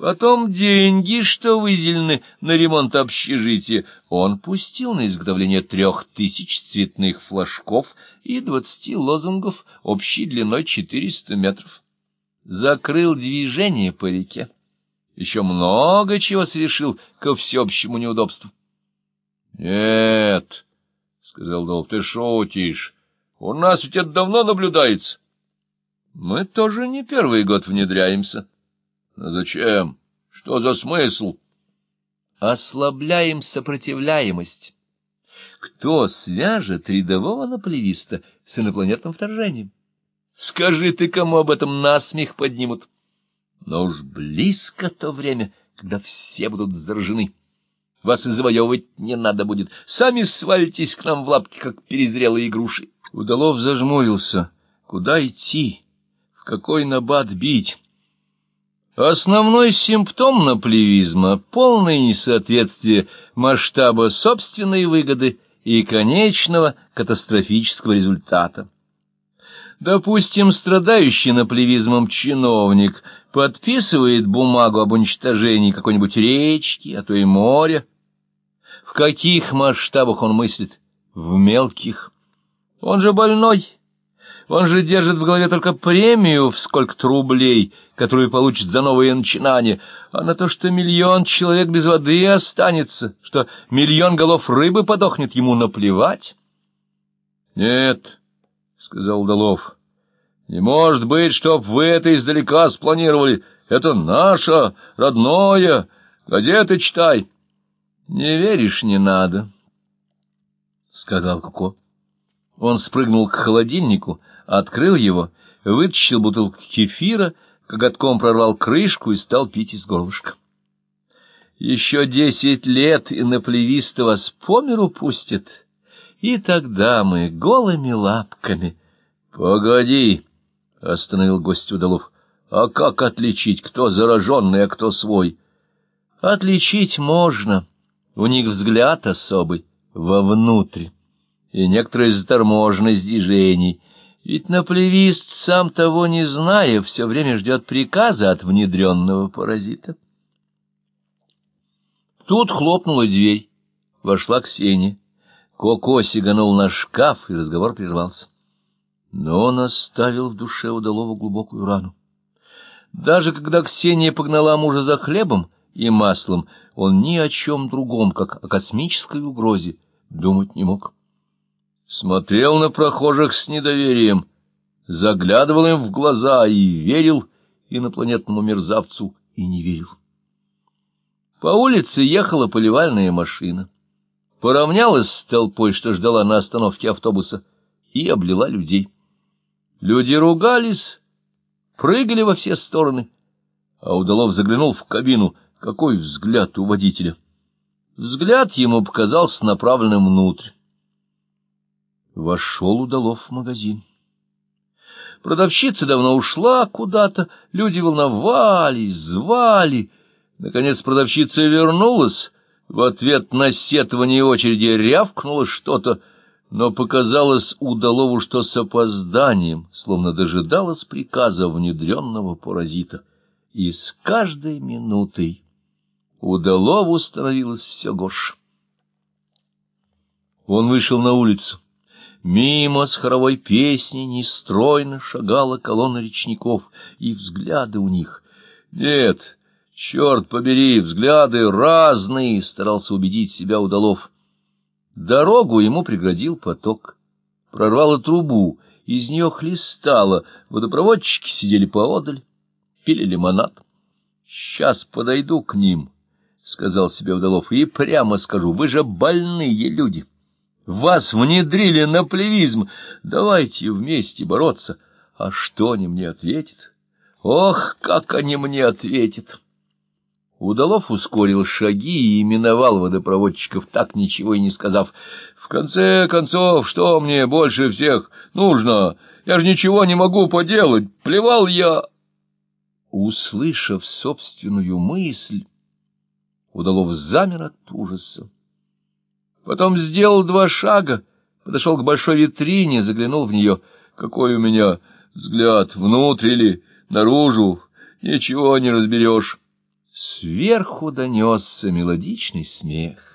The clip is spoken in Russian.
Потом деньги, что выделены на ремонт общежития, он пустил на изготовление трех тысяч цветных флажков и двадцати лозунгов общей длиной четыреста метров. Закрыл движение по реке. Еще много чего совершил ко всеобщему неудобству. — Нет, — сказал Долг, — ты шутишь. У нас ведь это давно наблюдается. — Мы тоже не первый год внедряемся. — зачем? Что за смысл? Ослабляем сопротивляемость. Кто свяжет рядового наплевиста с инопланетным вторжением? Скажи ты, кому об этом насмех поднимут. Но уж близко то время, когда все будут заражены. Вас и завоевывать не надо будет. Сами свалитесь к нам в лапки, как перезрелые груши. Удалов зажмурился. Куда идти? В какой набат бить? Основной симптом наплевизма — полное несоответствие масштаба собственной выгоды и конечного катастрофического результата. Допустим, страдающий наплевизмом чиновник подписывает бумагу об уничтожении какой-нибудь речки, а то и моря. В каких масштабах он мыслит? В мелких. Он же больной. Он же держит в голове только премию в сколько-то рублей, которую получит за новые начинания, а на то, что миллион человек без воды останется, что миллион голов рыбы подохнет, ему наплевать. — Нет, — сказал Удалов, — не может быть, чтоб вы это издалека спланировали. Это наше, родное. Газеты читай. — Не веришь, не надо, — сказал Куко. Он спрыгнул к холодильнику, — открыл его, вытащил бутылку кефира, коготком прорвал крышку и стал пить из горлышка. Еще десять лет и наплевисто вас по миру пустят, и тогда мы голыми лапками. — Погоди, — остановил гость Удалов, — а как отличить, кто зараженный, а кто свой? — Отличить можно, у них взгляд особый, вовнутрь, и некоторая заторможенность движений — ведь наплевист, сам того не зная, все время ждет приказа от внедренного паразита. Тут хлопнула дверь. Вошла Ксения. Коко сиганул на шкаф, и разговор прервался. Но он оставил в душе удалого глубокую рану. Даже когда Ксения погнала мужа за хлебом и маслом, он ни о чем другом, как о космической угрозе, думать не мог смотрел на прохожих с недоверием, заглядывал им в глаза и верил инопланетному мерзавцу и не верил. По улице ехала поливальная машина, поравнялась с толпой, что ждала на остановке автобуса, и облила людей. Люди ругались, прыгали во все стороны, а Удалов заглянул в кабину. Какой взгляд у водителя! Взгляд ему показался направленным внутрь. Вошел Удалов в магазин. Продавщица давно ушла куда-то, люди волновались, звали. Наконец продавщица вернулась, в ответ на сетование очереди рявкнула что-то, но показалось Удалову, что с опозданием, словно дожидалась приказа внедренного паразита. И с каждой минутой Удалову становилось все горше. Он вышел на улицу. Мимо с хоровой песней нестройно шагала колонна речников, и взгляды у них. Нет, черт побери, взгляды разные, старался убедить себя удалов. Дорогу ему преградил поток. Прорвало трубу, из нее хлестало, водопроводчики сидели поодаль, пили лимонад. Сейчас подойду к ним, — сказал себе Удалов, — и прямо скажу, вы же больные люди. Вас внедрили на плевизм. Давайте вместе бороться. А что они мне ответят? Ох, как они мне ответят! Удалов ускорил шаги и именовал водопроводчиков, так ничего и не сказав. В конце концов, что мне больше всех нужно? Я же ничего не могу поделать. Плевал я... Услышав собственную мысль, Удалов замер от ужаса. Потом сделал два шага, подошел к большой витрине, заглянул в нее. Какой у меня взгляд, внутрь или наружу, ничего не разберешь. Сверху донесся мелодичный смех.